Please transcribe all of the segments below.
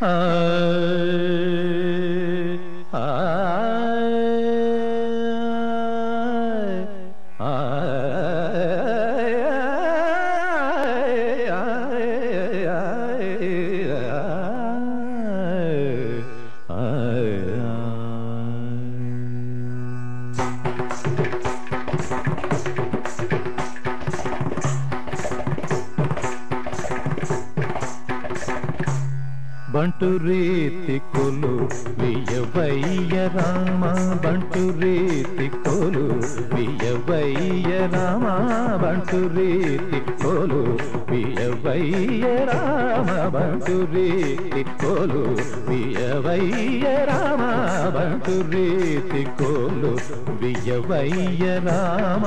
Uh... బంటు రీతి కొలు వియవయ్య రామ. బంటు రీతి కొలు వియవయ్య రామ. బంటు రీతి కొలు వియవయ్య రామ. బంటు రీతి కొలు వియవయ్య రామ. బంటు రీతి కొలు వియవయ్య రామ.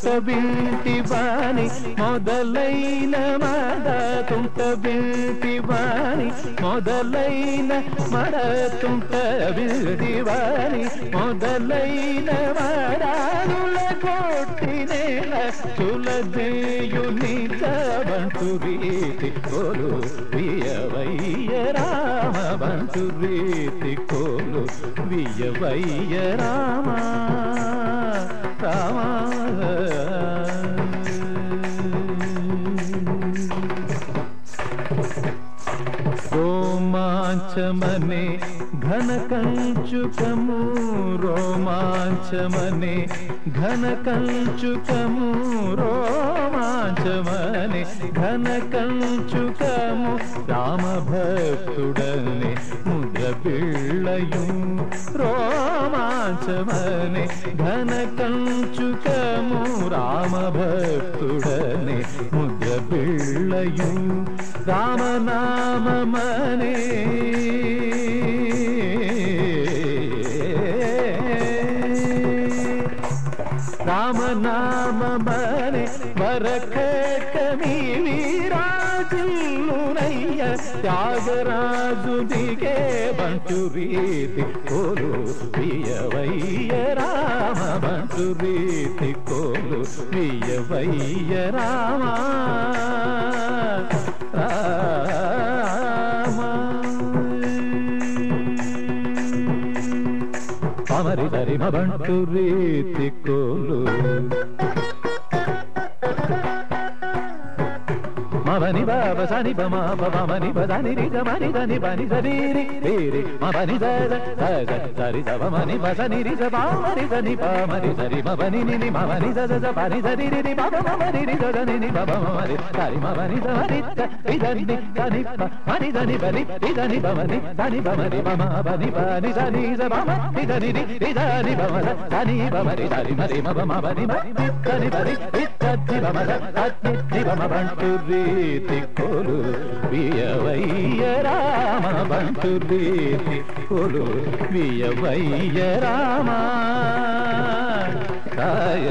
ತುಂಟ ಬೀಳ್ತಿ ಬಾನಿ ಮೊದಲೈನ ಮದ ತುಂಟ ಬೀಳ್ತಿ ಬಾನಿ ಮೊದಲೈನ ಮಡ ತುಂಟ ಬೀಳ್ತಿ ಬಾನಿ ಮೊದಲೈನ ಮಡಾನುಳ ಕೊಟ್ಟಿನೇಳ ಸುಲದೆಯು ನಿಜ ಬಂತು ರೀತಿ ಕೋಲು ವಿಯವಯ್ಯ ರಾಮ ಬಂತು ರೀತಿ ಕೋಲು ವಿಯವಯ್ಯ ರಾಮ मने घन कंचुकमु रोमांच मने घन कंचुकमु रो కంచుకము రోమాంచమనే ఘన కంచుకము రామభక్తుడనే ముద్ర పిళ్ళయు రోమాంచమనే ఘన కంచుకము రామభక్తుడనే ముద్ర పిళ్ళయు రామనామమనే రామనామమనే వరకమి వీరాజులునయ్య త్యాగరాజు దిగే బంటు రీతి కోలు వియవయ్య రామ బంటు రీతి కోలు వియవయ్య రామా. అమరి దరి బంటు రీతి కోలు. బని బాబ సని బమ బమని బదని రి గమని దని బని సరి రి రి రి మవని సద సద సరి సవ మని బసని రి స బామని సని పామని సరి మవని ని ని మవని సద స పని సరి రి రి బాబ మమరి రి సద ని ని బాబ మమరి సరి మవని రి త రి దని దని ప మని దని బని రి దని బమని దని బమరి మమ బని బని సని స బమ రి దని రి రి దని బమ సని బమరి సరి మరి మమ మవని మ దని బరి రి తద్ది బమ తద్ది ది బమ బంటు రి కొలు వియవయ్య రామ బంటు రీతి కొలు వియవయ్య రామ. కాయ